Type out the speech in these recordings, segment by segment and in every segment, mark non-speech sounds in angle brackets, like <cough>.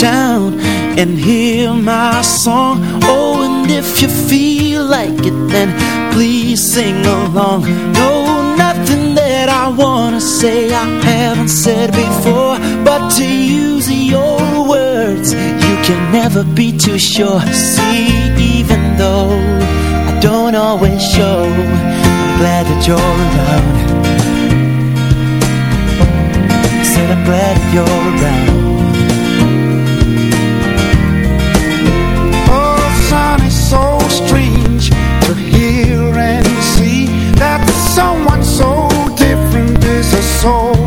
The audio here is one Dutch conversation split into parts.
down and hear my song. Oh, and if you feel like it then please sing along. No, nothing that I wanna say I haven't said before But to use your words you can never be too sure. See, even though I don't always show I'm glad that you're around. I said I'm glad that you're around Home.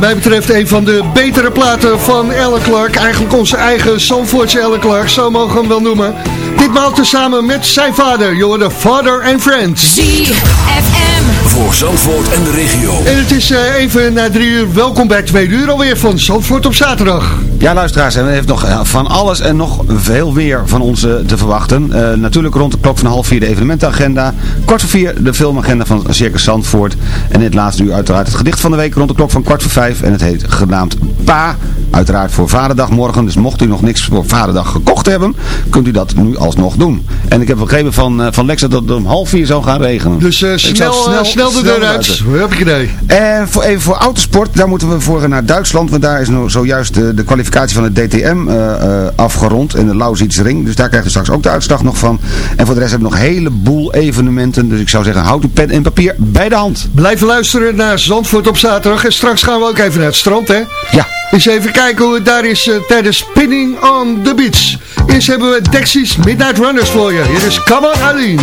Wat mij betreft een van de betere platen van Ellen Clark. Eigenlijk onze eigen Zandvoortse Ellen Clark, zo mogen we hem wel noemen. Ditmaal tezamen met zijn vader, Jorden Father and Friends. ZFM voor Zandvoort en de regio. En het is uh, even na drie uur. Welkom bij twee uur alweer van Zandvoort op zaterdag. Ja, luisteraars, en we hebben nog van alles en nog veel meer van ons uh, te verwachten. Uh, natuurlijk rond de klok van half vier de evenementenagenda. Kwart voor vier de filmagenda van Circus Zandvoort. En in het laatste uur uiteraard het gedicht van de week rond de klok van kwart voor vijf. En het heet genaamd Pa. Uiteraard voor Vaderdag morgen. Dus mocht u nog niks voor Vaderdag gekocht hebben, kunt u dat nu alsnog doen. En ik heb begrepen van, uh, van Lex dat het om half vier zou gaan regenen. Dus snel, snel, snel de deur uit. Heb ik idee? En voor, even voor autosport, daar moeten we voor naar Duitsland. Want daar is nou zojuist de, de kwalificatie van het DTM afgerond in de Lausitzring. Dus daar krijgt u straks ook de uitslag nog van. En voor de rest hebben we nog een heleboel evenementen. Dus ik zou zeggen, houd uw pen en papier bij de hand. Blijven luisteren naar Zandvoort op zaterdag. En straks gaan we ook even naar het strand, hè? Ja. Eens even kijken hoe het daar is uh, tijdens Spinning on the Beach. Eerst hebben we Dexys Midnight Runners voor je. Hier is on Aline.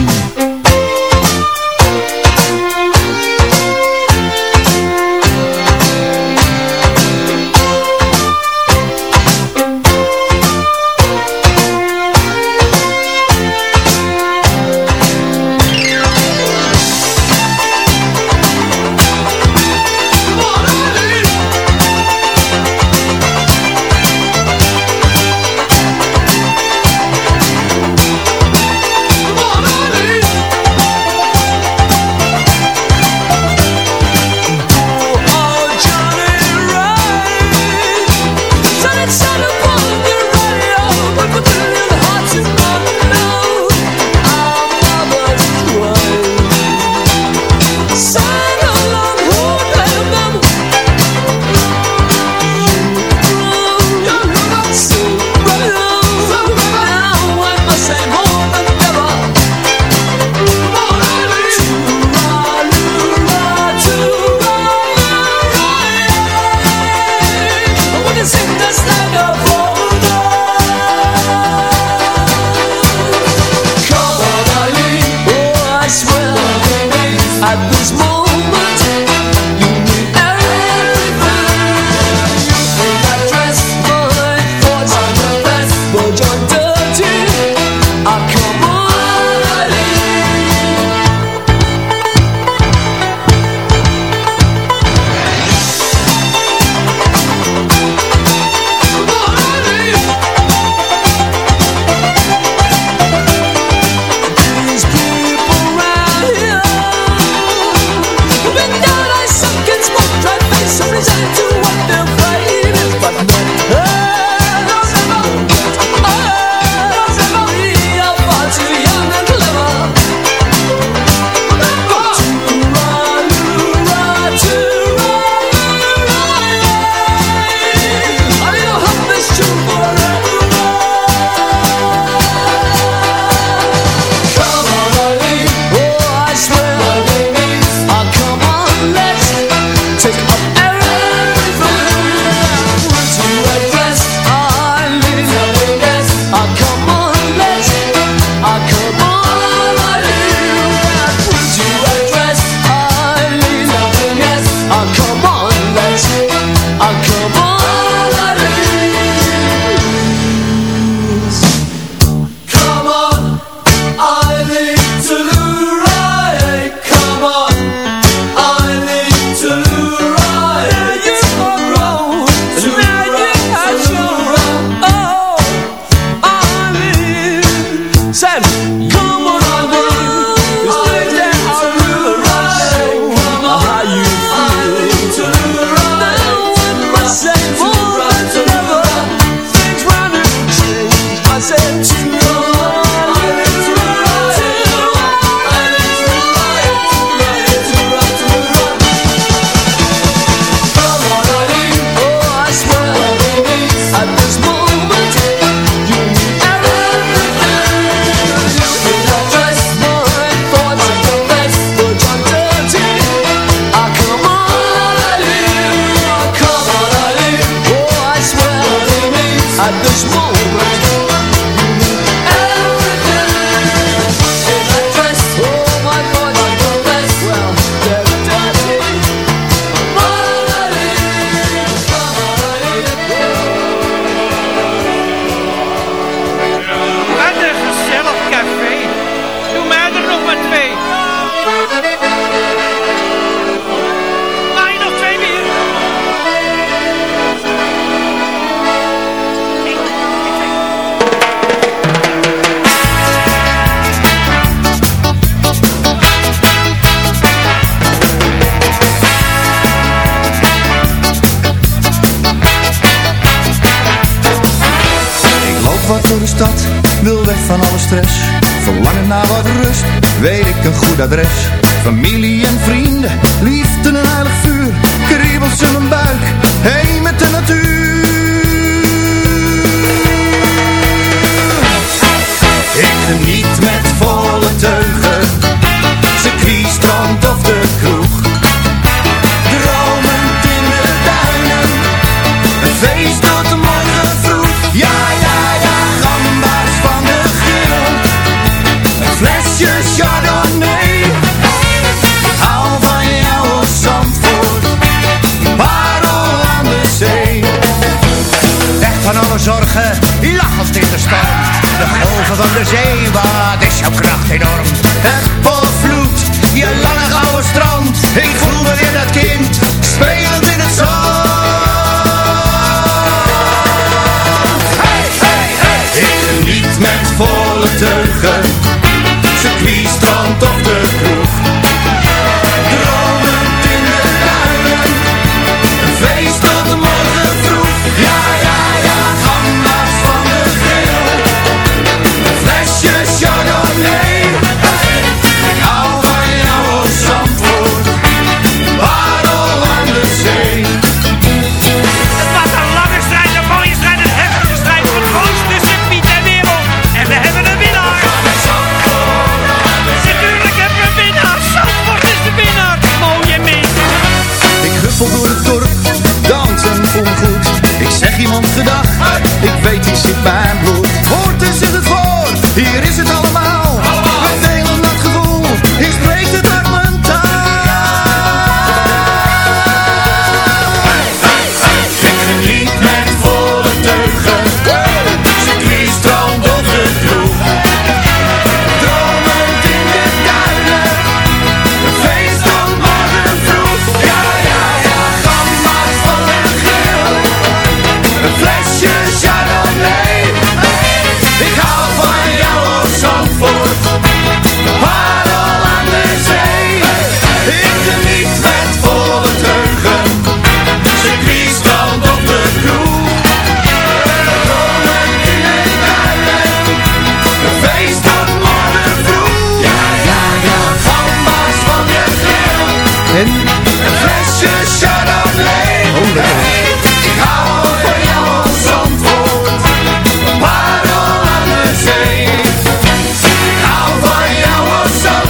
bulletin.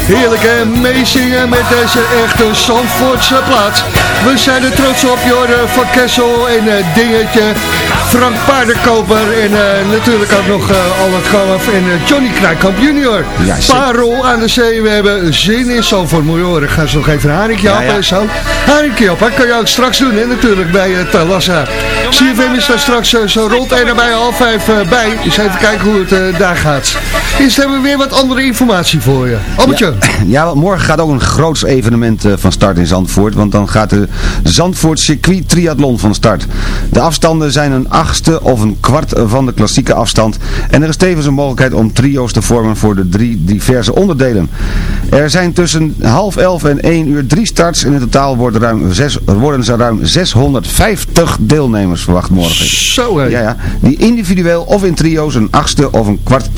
Op Zandvoort Heerlijk hè, meezingen met deze echte Zandvoortse plaat. We zijn er trots op, Jorden van Kessel en eh, Dingetje, Frank Paardenkoper en eh, natuurlijk ook nog uh, Albert Kalf en eh, Johnny Krijkamp junior. Ja. Parel aan de zee, we hebben zin in Zandvoort. Moet je horen, gaan ze nog even een haringje Ja, op ja. zo. Haringje op, hè, kan je ook straks doen hè, natuurlijk bij uh, Talassa. CFM is daar straks eh, zo rond en nabij half vijf eh, bij. Dus even kijken hoe het eh, daar gaat. Eerst hebben we weer wat andere informatie voor je. Albertje. Ja, want morgen gaat ook een groots evenement eh, van start in Zandvoort. Want dan gaat de Zandvoort Circuit Triathlon van start. De afstanden zijn een achtste of een kwart van de klassieke afstand. En er is tevens een mogelijkheid om trio's te vormen voor de drie diverse onderdelen. Er zijn tussen half elf en één uur drie starts. En in totaal worden, ruim zes, worden er ruim 650 deelnemers verwacht morgen. Zo hè. Ja, ja, die individueel of in trio's een achtste of een kwart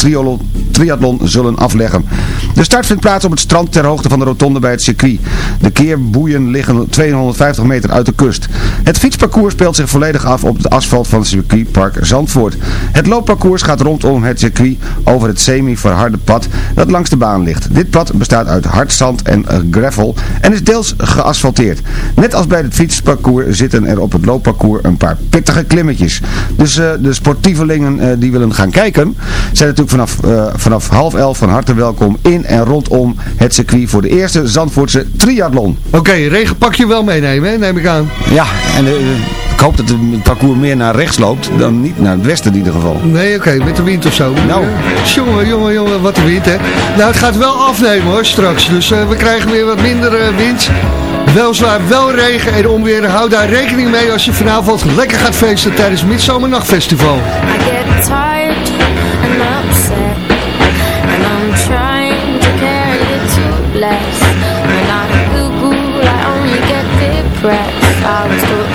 triathlon zullen afleggen. De start vindt plaats op het strand ter hoogte van de rotonde bij het circuit. De keerboeien liggen 250 meter uit de kust. Het fietsparcours speelt zich volledig af op het asfalt van het circuitpark Zandvoort. Het loopparcours gaat rondom het circuit over het semi-verharde pad dat langs de baan ligt. Dit pad bestaat uit hard zand en eh, gravel en is deels geasfalteerd. Net als bij het fietsparcours zitten er op het loopparcours een paar pittige klimmetjes. Dus eh, de sportievelingen eh, die willen gaan kijken zijn natuurlijk vanaf, vanaf half elf van harte welkom in en rondom het circuit voor de eerste Zandvoortse triathlon. Oké, regenpakje wel meenemen, hè, neem ik aan. Ja, en eh, ik hoop dat het parcours meer naar rechts loopt dan niet naar het westen in ieder geval. Nee, oké, met de wind of zo. Nou. Jongen, jongen, jongen, wat de wind, hè. Nou, het gaat wel afnemen, hoor, straks. Dus eh, we krijgen weer wat minder eh, wind. Weliswaar wel regen en onweer. Hou daar rekening mee als je vanavond lekker gaat feesten tijdens het Midzomernachtfestival. I get tired and upset less. When I Google I only get depressed. I was taught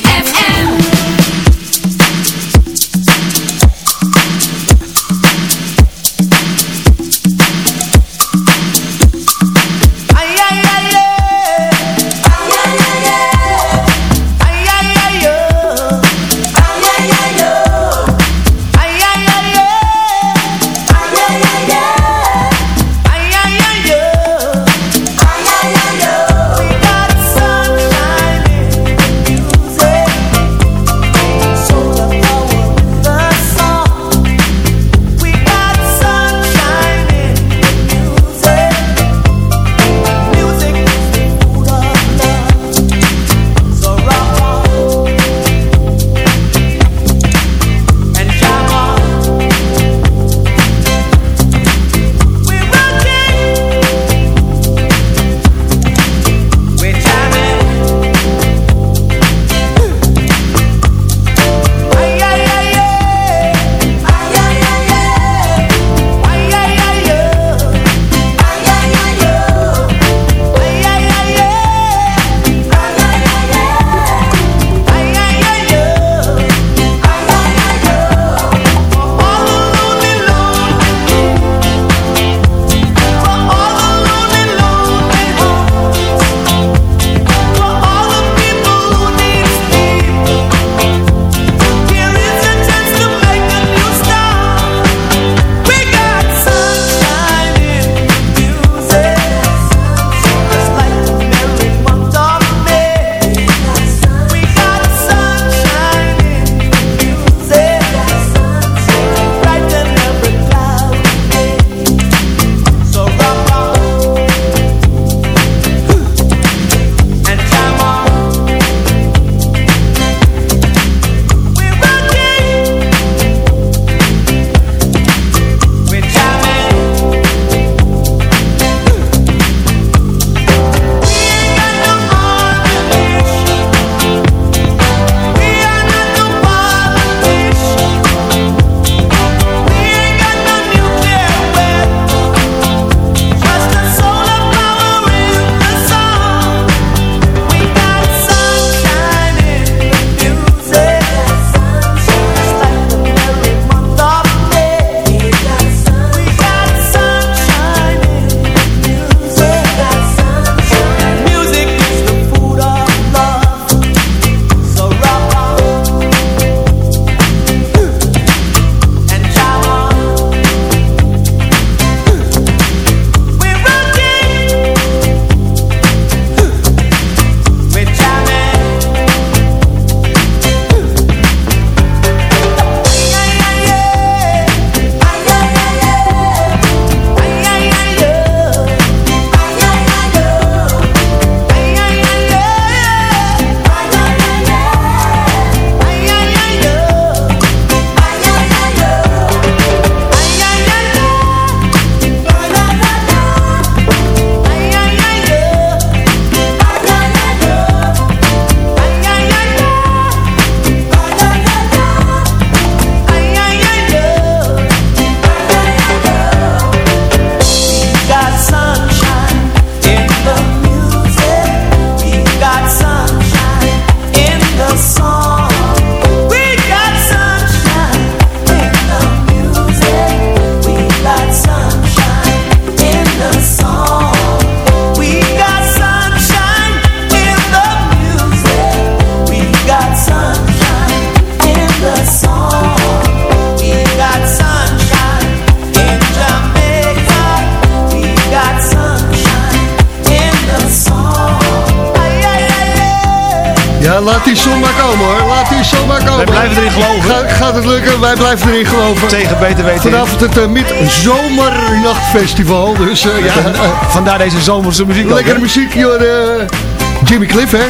Ja, laat die zon maar komen hoor. Laat die zon maar komen. Wij blijven erin geloven. Ga- gaat het lukken? Wij blijven erin geloven. Tegen beter weten. Vanavond het uh, Midzomernachtfestival. Dus eh, ja, <laughs> Vandaar deze zomerse muziek lekkere hè? muziek. Joh, eh, Jimmy Cliff hè.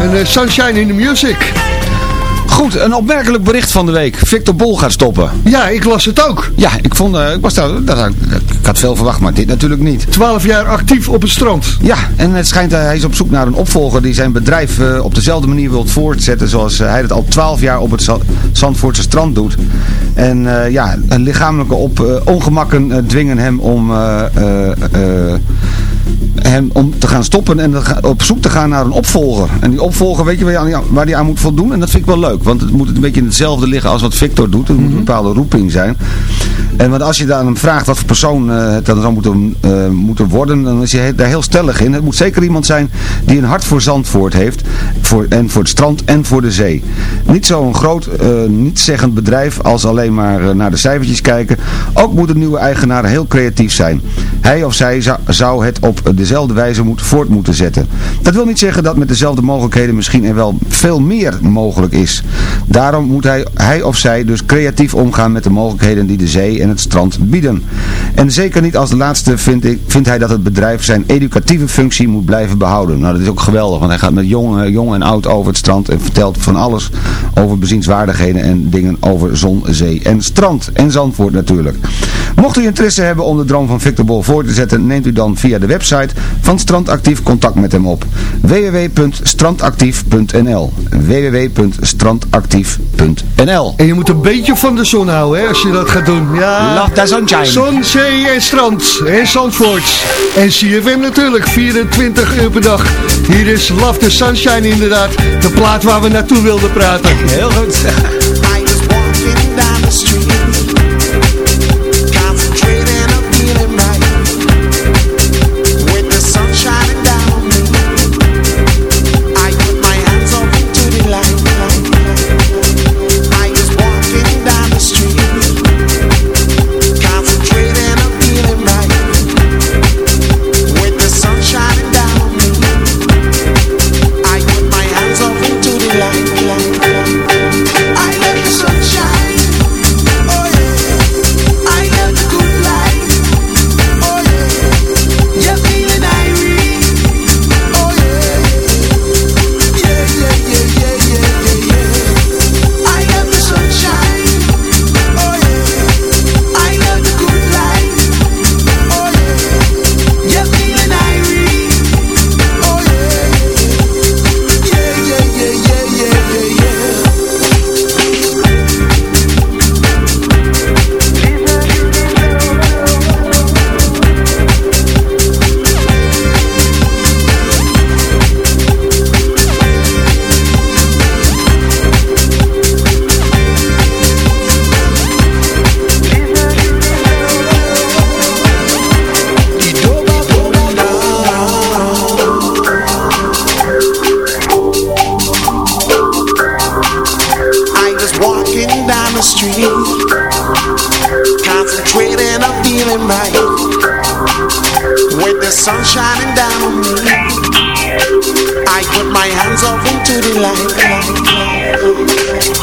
En Sunshine in the Music. Goed, een opmerkelijk bericht van de week. Victor Bol gaat stoppen. Ja, ik las het ook. Ja, ik vond, eh, ik was daar, dat, had- ik had veel verwacht, maar dit natuurlijk niet. 12 jaar actief op het strand. Ja, en het schijnt dat hij is op zoek naar een opvolger die zijn bedrijf eh, op dezelfde manier wil voortzetten zoals eh, hij het al 12 jaar op het Za- Zandvoortse strand doet. En eh, ja, lichamelijke op, eh, ongemakken eh, dwingen hem om, eh, eh, eh, hem om te gaan stoppen en op zoek te gaan naar een opvolger. En die opvolger, weet je waar hij aan, waar die aan moet voldoen? En dat vind ik wel leuk, want het moet een beetje in hetzelfde liggen als wat Victor doet. Het moet een bepaalde roeping zijn. En want als je dan hem vraagt wat voor persoon eh, het dan zou moeten, eh, moeten worden, dan is hij daar heel stellig in. Het moet zeker iemand zijn die een hart voor Zandvoort heeft. Voor, en voor het strand en voor de zee. Niet zo'n groot, eh nietszeggend bedrijf als alleen maar naar de cijfertjes kijken. Ook moet de nieuwe eigenaar heel creatief zijn. Hij of zij zou, zou het op dezelfde wijze moet, voort moeten zetten. Dat wil niet zeggen dat met dezelfde mogelijkheden misschien er wel veel meer mogelijk is. Daarom moet hij, hij of zij dus creatief omgaan met de mogelijkheden die de zee en het strand bieden. En zeker niet als de laatste vindt, ik, vindt hij dat het bedrijf zijn educatieve functie moet blijven behouden. Nou dat is ook geweldig, want hij gaat met jong, eh, jong en oud over het strand en vertelt van alles over bezienswaardigheden en dingen over zon, zee en strand. En Zandvoort natuurlijk. Mocht u interesse hebben om de droom van Victor Bol voor te zetten, neemt u dan via de website van Strandactief contact met hem op. www.strandactief.nl www.strandactief.nl En je moet een beetje van de zon houden hè, als je dat gaat doen. Ja, Love the sunshine. Zon, zee en strand. En Zandvoort. En CFM natuurlijk, 24 uur per dag. Hier is Love the Sunshine inderdaad. De plaat waar we naartoe wilden praten. Heel goed. My hands off into the light.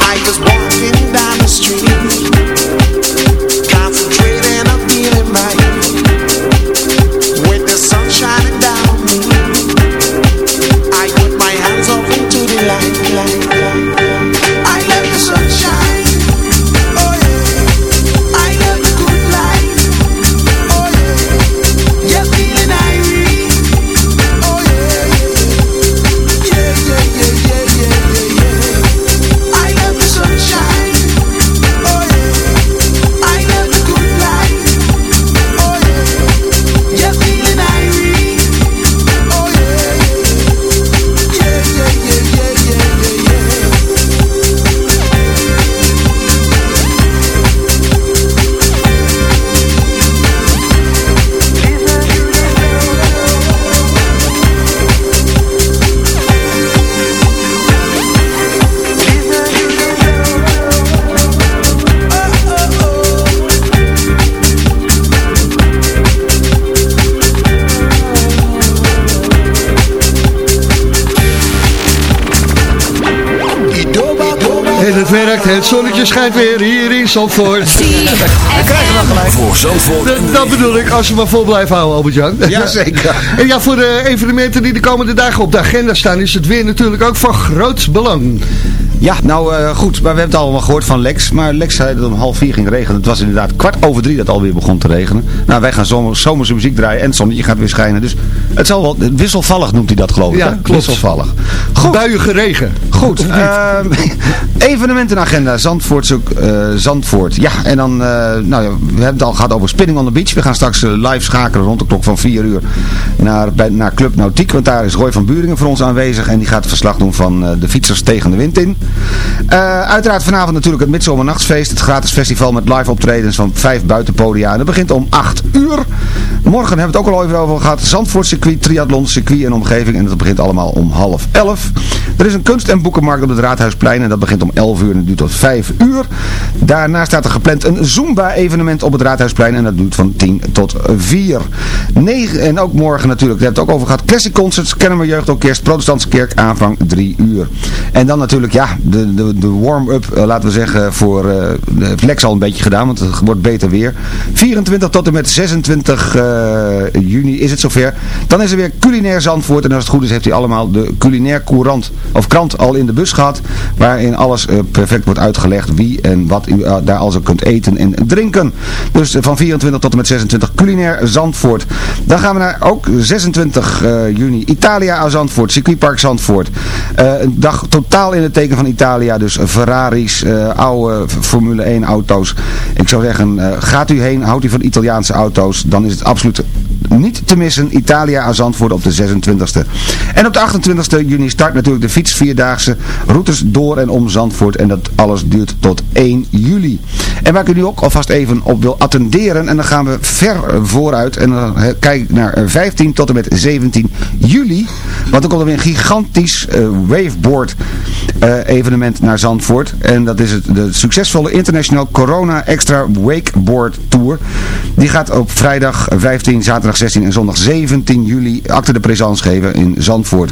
I was Het zonnetje schijnt weer hier in Zandvoort. Voor Zandvoort. Dat, dat bedoel ik, als we maar vol blijven houden, Albert-Jan. Jazeker. <laughs> En ja, voor de evenementen die de komende dagen op de agenda staan, is het weer natuurlijk ook van groot belang. Ja, nou eh, goed, maar we hebben het allemaal gehoord van Lex. Maar Lex zei dat het om half vier ging regenen. Het was inderdaad kwart over drie dat het alweer begon te regenen. Nou, wij gaan zomer, zomerse muziek draaien en het zonnetje gaat weer schijnen. Dus het zal wel, wisselvallig noemt hij dat geloof ik. Ja, hè? klopt. Wisselvallig. Goed. Buiige regen. Goed, ehm, <laughs> evenementenagenda Zandvoort, eh Zandvoort. Ja, en dan, eh, nou ja, we hebben het al gehad over Spinning on the Beach. We gaan straks eh, live schakelen rond de klok van 4 uur naar, bij, naar Club Nautiek. Want daar is Roy van Buringen voor ons aanwezig. En die gaat het verslag doen van de fietsers tegen de wind in. Uiteraard vanavond natuurlijk het Midsomernachtsfeest. Het gratis festival met live optredens van vijf buitenpodia. En dat begint om 8 uur. Morgen hebben we het ook al even over gehad. Zandvoort circuit, triathlon, circuit en omgeving. En dat begint allemaal om half 11. Er is een kunst- en boekenmarkt op het Raadhuisplein. En dat begint om 11 uur en duurt tot 5 uur. Daarna staat er gepland een Zumba-evenement op het Raadhuisplein. En dat duurt van 10 tot 4. 9, en ook morgen natuurlijk, daar hebben het ook over gehad. Classic Concerts, Kennemer Jeugdorkest, Protestantse Kerk, aanvang 3 uur. En dan natuurlijk, ja, de, de, de warm-up, eh, laten we zeggen, voor eh, de Lex al een beetje gedaan. Want het wordt beter weer. 24 tot en met 26 eh, juni is het zover. Dan is er weer culinair Zandvoort. En als het goed is heeft hij allemaal de culinair courant, of krant al in de bus gehad. Waarin alles eh, perfect wordt uitgelegd wie en wat u eh, daar al zo kunt eten en drinken. Dus eh, van 24 tot en met 26 culinair Zandvoort. Dan gaan we naar ook 26 eh, juni Italia aan Zandvoort, circuitpark Zandvoort. Een dag totaal in het teken van Italia. Dus Ferraris, oude Formule 1 auto's. Ik zou zeggen, gaat u heen, houdt u van Italiaanse auto's. Dan is het absoluut niet te missen. Italia aan Zandvoort op de 26e. En op de 28e juni start natuurlijk de fiets vierdaagse routes door en om Zandvoort. En dat alles duurt tot 1 juli. En waar ik u nu ook alvast even op wil attenderen. En dan gaan we ver vooruit. En dan kijk naar eh, 15 tot en met 17 juli. Want dan komt er weer een gigantisch eh, waveboard eh, evenement naar Zandvoort. En dat is het, de succesvolle International Corona Extra Wakeboard Tour. Die gaat op vrijdag 15, zaterdag 16 en zondag 17 juli acte de présence geven in Zandvoort.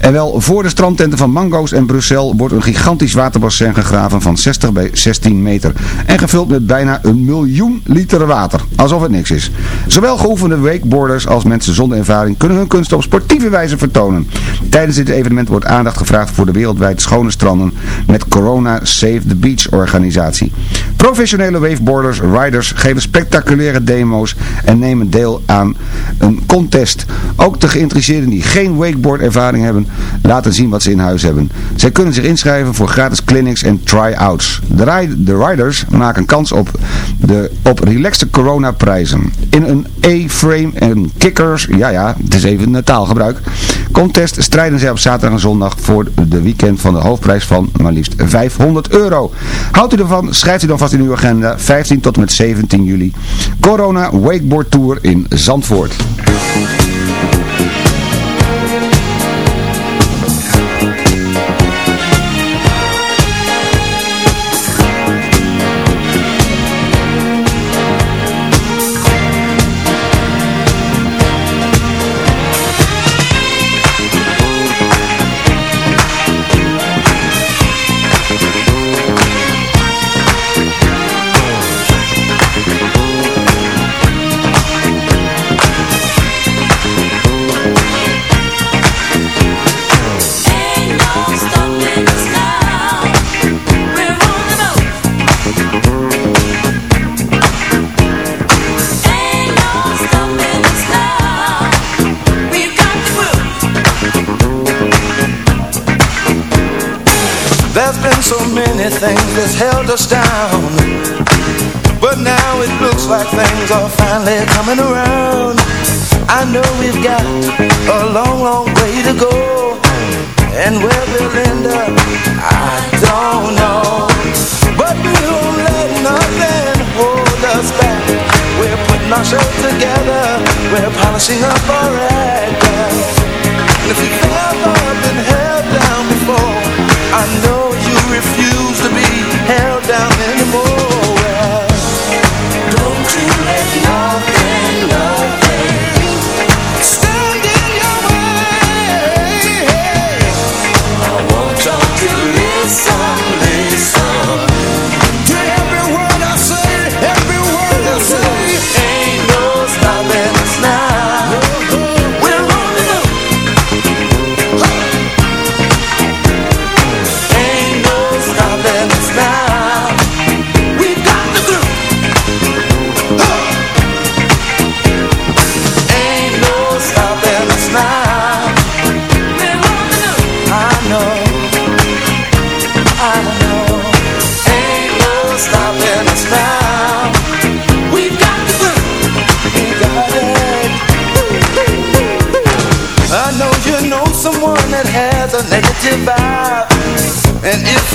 En wel voor de strandtenten van Mango's en Brussel wordt een gigantisch waterbassin gegraven van 60 bij 16 meter. En gevuld met bijna een miljoen liter water. Alsof het niks is. Zowel geoefende wakeboarders als mensen zonder ervaring kunnen hun kunst op sportieve wijze vertonen. Tijdens dit evenement wordt aandacht gevraagd voor de wereldwijd schone stranden met Corona Save the Beach organisatie. Professionele waveboarders, riders geven spectaculaire demo's en nemen deel aan een contest. Ook de geïnteresseerden die geen wakeboard ervaring hebben, laten zien wat ze in huis hebben. Zij kunnen zich inschrijven voor gratis clinics en try-outs. De, ri- de riders maken kans op, de, op relaxte corona prijzen. In een A-frame en kickers, ja ja, het is even een taalgebruik, contest strijden zij op zaterdag en zondag voor de weekend van de hoofdprijs van maar liefst 500 euro. Houdt u ervan, schrijft u dan vast in uw agenda, 15 tot en met 17 juli. Corona Wakeboard Tour in Zandvoort. Things that's held us down. But now it looks like things are finally coming around. I know we've got a long, long way to go. And where we'll end up, I don't know. But we won't let nothing hold us back. We're putting ourselves together. We're polishing up our act. And if you've ever been held down before I know down anymore Well, Don't you let nothing, nothing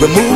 remove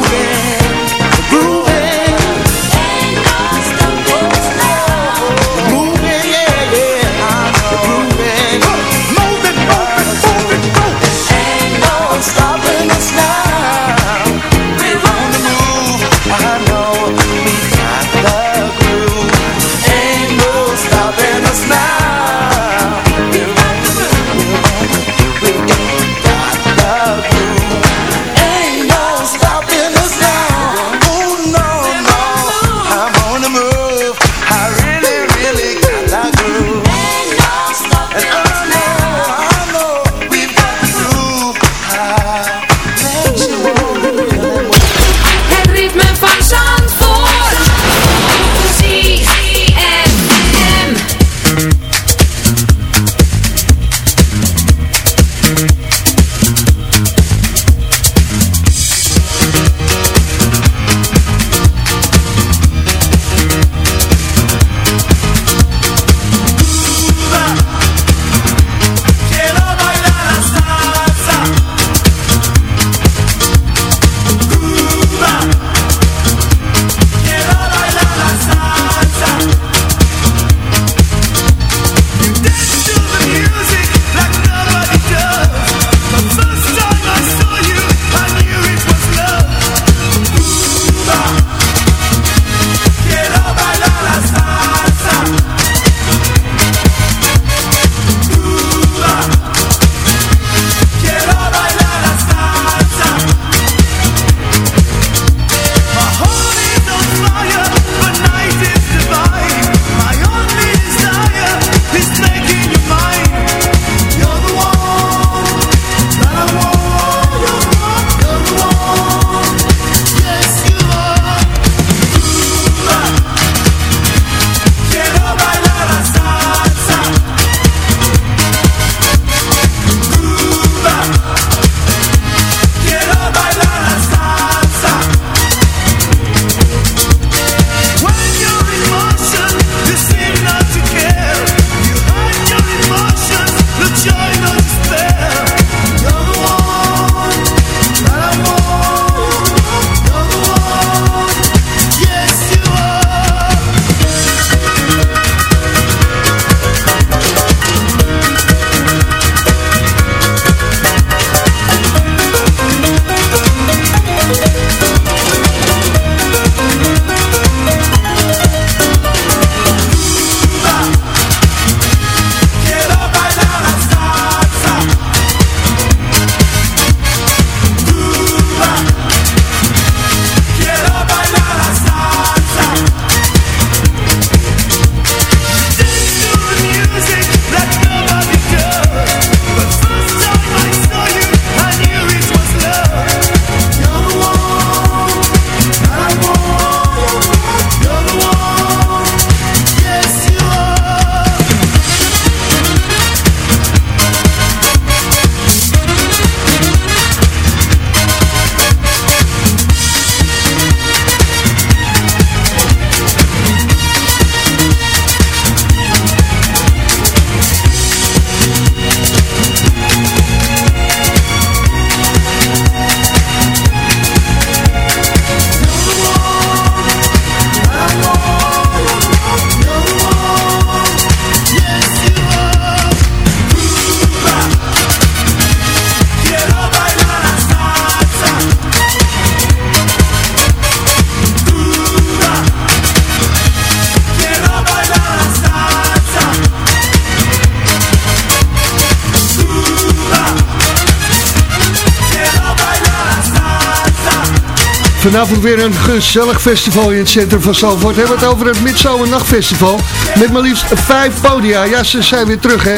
Vanavond weer een gezellig festival in het centrum van Zalvoort. We hebben het over het Midzomernachtfestival. Met maar liefst vijf podia. Ja, ze zijn weer terug, hè.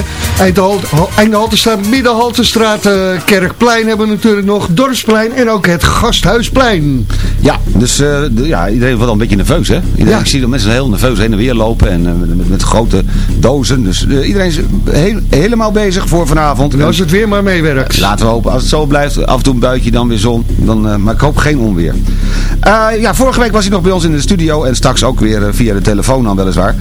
Einde-Haltestraat, Midden-Haltestraat, uh, Kerkplein hebben we natuurlijk nog. Dorpsplein en ook het Gasthuisplein. Ja, dus uh, de, ja, iedereen wordt al een beetje nerveus, hè. Iedereen, ja. Ik zie de mensen heel nerveus heen en weer lopen. En uh, met, met, grote dozen. Dus iedereen is heel, helemaal bezig voor vanavond. En als het weer maar meewerkt. laten we hopen. Als het zo blijft, af en toe een buitje, dan weer zon. Dan, maar ik hoop geen onweer. Uh, ja, vorige week was hij nog bij ons in de studio en straks ook weer uh, via de telefoon dan weliswaar.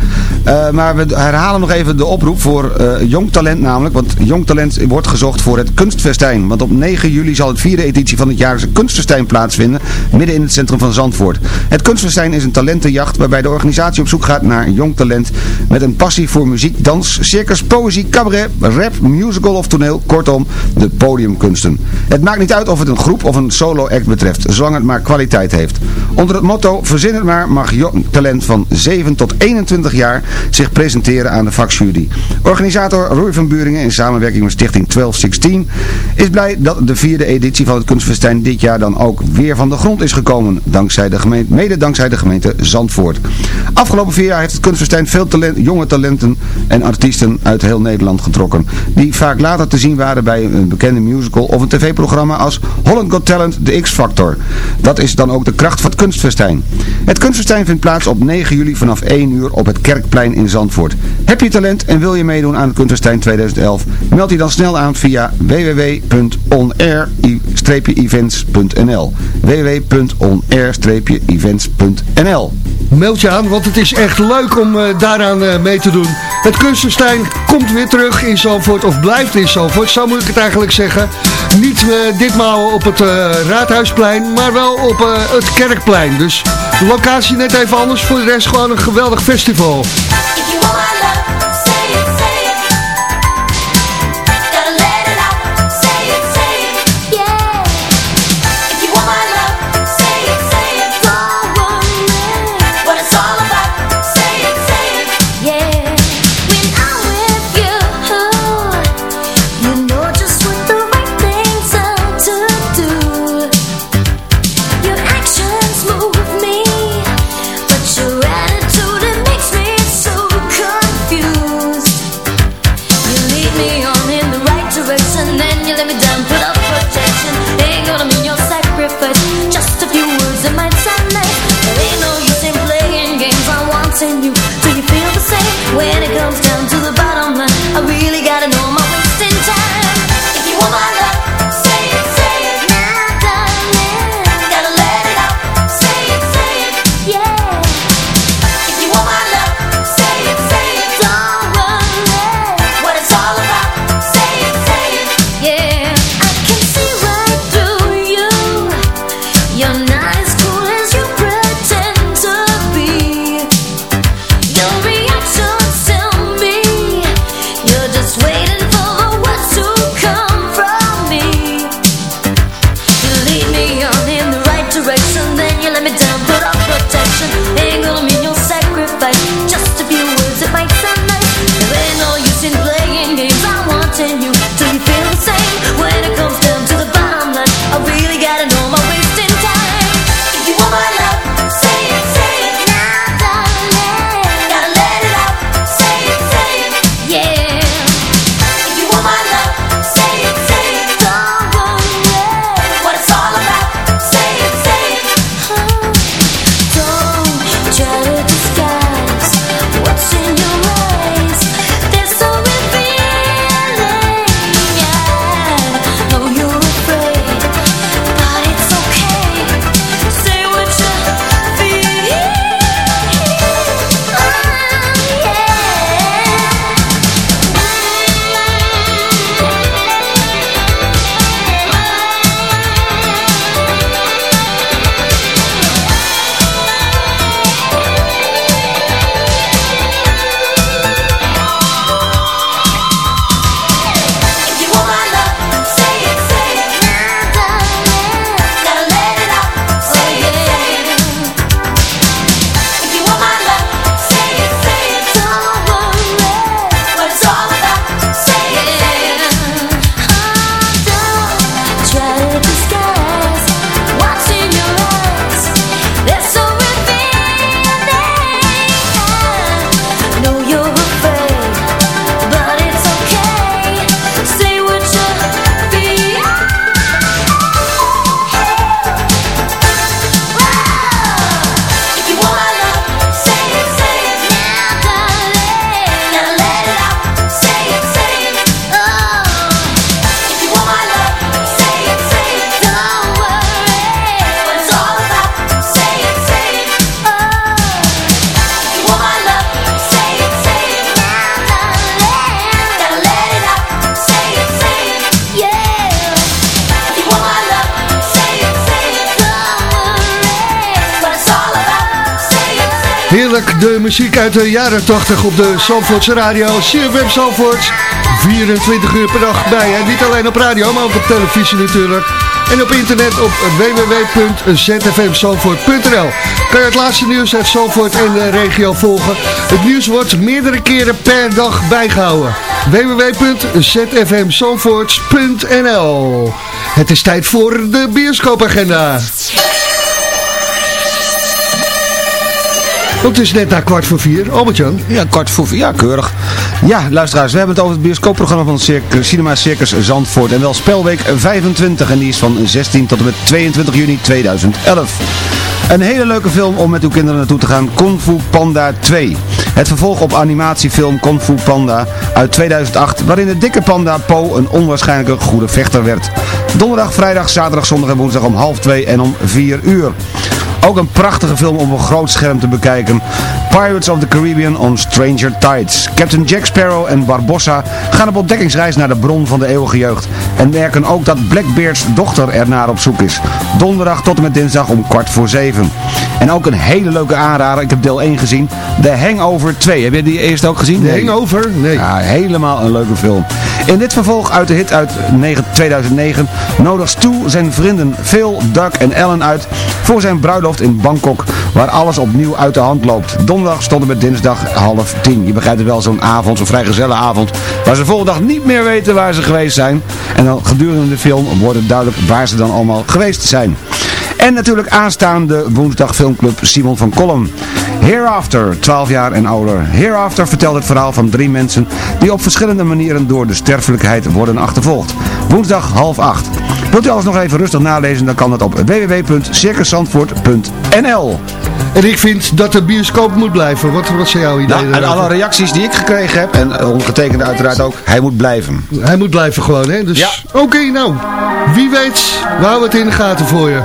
Uh, maar we herhalen nog even de oproep voor Jong Talent namelijk. Want Jong Talent wordt gezocht voor het Kunstfestijn. Want op 9 juli zal het vierde editie van het jaarlijkse Kunstfestijn plaatsvinden. Midden in het centrum van Zandvoort. Het Kunstfestijn is een talentenjacht waarbij de organisatie op zoek gaat naar Jong Talent. Met een passie voor muziek, dans, circus, poëzie, cabaret, rap, musical of toneel. Kortom, de podiumkunsten. Het maakt niet uit of het een groep of een solo act betreft. Zolang het maar kwaliteit heeft. Onder het motto Verzin het maar mag jong talent van 7 tot 21 jaar zich presenteren aan de vakjury. Organisator Roy van Buringen in samenwerking met stichting 1216 is blij dat de vierde editie van het Kunstfestijn dit jaar dan ook weer van de grond is gekomen. Dankzij de gemeente, mede dankzij de gemeente Zandvoort. Afgelopen vier jaar heeft het Kunstfestijn veel talent, jonge talenten en artiesten uit heel Nederland getrokken. Die vaak later te zien waren bij een bekende musical of een tv-programma als Holland Got Talent, The X-Factor. Dat is dan ook de kracht van het kunstfestijn. Het kunstfestijn vindt plaats op 9 juli vanaf 1 uur op het Kerkplein in Zandvoort. Heb je talent en wil je meedoen aan het kunstfestijn 2011? Meld je dan snel aan via www.onair-events.nl www.onair-events.nl Meld je aan, want het is echt leuk om uh, daaraan uh, mee te doen. Het kunstfestijn komt weer terug in Zandvoort, of blijft in Zandvoort, zo moet ik het eigenlijk zeggen. Niet uh, ditmaal op het Raadhuisplein, maar wel op het Kerkplein. Dus de locatie net even anders, voor de rest gewoon een geweldig festival. Muziek uit de jaren 80 op de Zandvoortse radio. CFM Zandvoort, 24 uur per dag bij. En niet alleen op radio, maar ook op televisie natuurlijk. En op internet op www.zfmzandvoort.nl Kan je het laatste nieuws uit Zandvoort en de regio volgen. Het nieuws wordt meerdere keren per dag bijgehouden. www.zfmzandvoort.nl Het is tijd voor de bioscoopagenda. Het is net na kwart voor vier. Albert-Jan? Ja, kwart voor vier. Ja, keurig. Ja, luisteraars, we hebben het over het bioscoopprogramma van Circus, Cinema Circus Zandvoort. En wel spelweek 25 en die is van 16 tot en met 22 juni 2011. Een hele leuke film om met uw kinderen naartoe te gaan, Kung Fu Panda 2. Het vervolg op animatiefilm Kung Fu Panda uit 2008, waarin de dikke panda Po een onwaarschijnlijke goede vechter werd. Donderdag, vrijdag, zaterdag, zondag en woensdag om half 2 en om 4 uur. Ook een prachtige film om een groot scherm te bekijken. Pirates of the Caribbean on Stranger Tides. Captain Jack Sparrow en Barbossa gaan op ontdekkingsreis naar de bron van de eeuwige jeugd. En merken ook dat Blackbeard's dochter ernaar op zoek is. Donderdag tot en met dinsdag om kwart voor zeven. En ook een hele leuke aanrader. Ik heb deel 1 gezien. The Hangover 2. Heb je die eerst ook gezien? The Hangover? Nee. Ja, helemaal een leuke film. In dit vervolg uit de hit uit 2009 nodigt Stu zijn vrienden Phil, Doug en Ellen uit voor zijn bruiloft in Bangkok, waar alles opnieuw uit de hand loopt. Donderdag stonden met dinsdag half tien. Je begrijpt het wel, zo'n avond, zo'n vrijgezelle avond, waar ze de volgende dag niet meer weten waar ze geweest zijn. En dan gedurende de film wordt het duidelijk waar ze dan allemaal geweest zijn. En natuurlijk aanstaande woensdag filmclub Simon van Kolm. Hereafter, 12 jaar en ouder. Hereafter vertelt het verhaal van drie mensen die op verschillende manieren door de sterfelijkheid worden achtervolgd. Woensdag half acht. Wilt u alles nog even rustig nalezen, dan kan dat op www.circuszandvoort.nl En ik vind dat de bioscoop moet blijven. Wat, wat zijn jouw idee? Nou, en alle reacties die ik gekregen heb, en eh, ondergetekende uiteraard ook, hij moet blijven. Hij moet blijven gewoon, hè? Dus, Ja. Oké, nou. Wie weet, we houden het in de gaten voor je.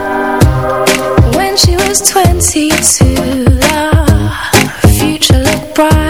When she was 22, the future looked bright.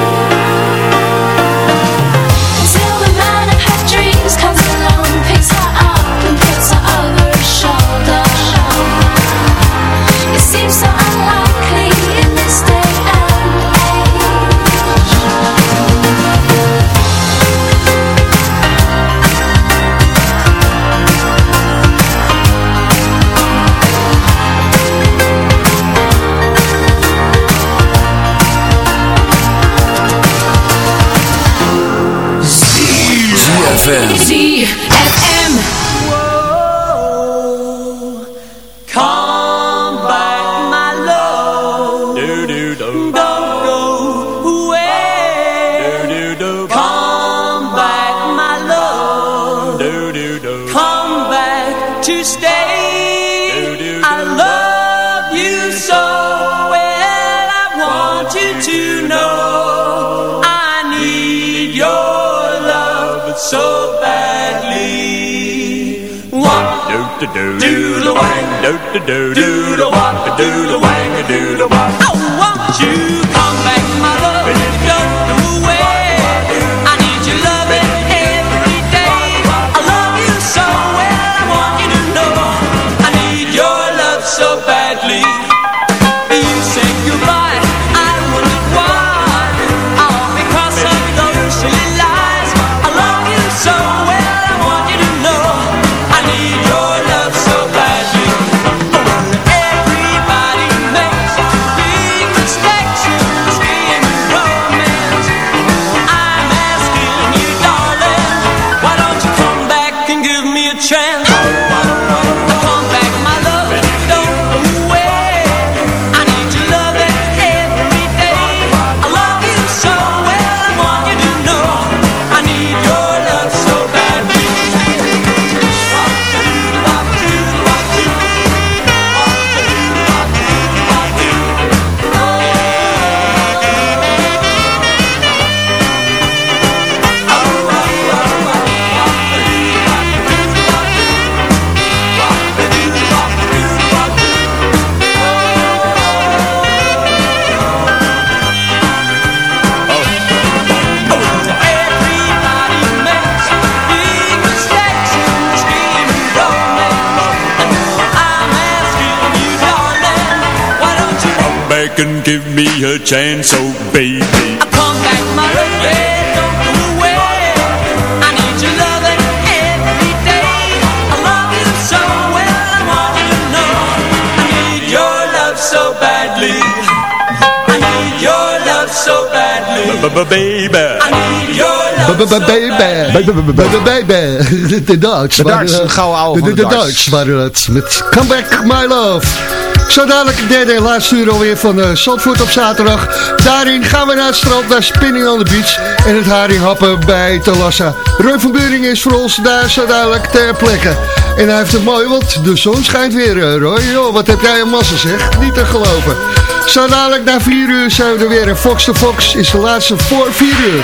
Chance, oh baby. come back, my love? Don't go away. I need your loving every day. I love you so well, I want you to know I need your love so badly. I need your love so badly. Baby. I need your love so Baby, baby, de Duits. De waren, Duits, een gouden ouwe de. Duits waren het. Met Come Back My Love. Zo dadelijk derde en laatste uur alweer van uh, Zandvoort op zaterdag. Daarin gaan we naar het strand, naar Spinning on the Beach. En het haringhappen bij Talassa. Roy van Buring is voor ons daar zo dadelijk ter plekke. En hij heeft het mooi, want de zon schijnt weer, uh, Roy. Joh, wat heb jij een massa zeg. Niet te geloven. Zo dadelijk na vier uur zijn we er weer. En Fox to Fox is de laatste voor vier uur.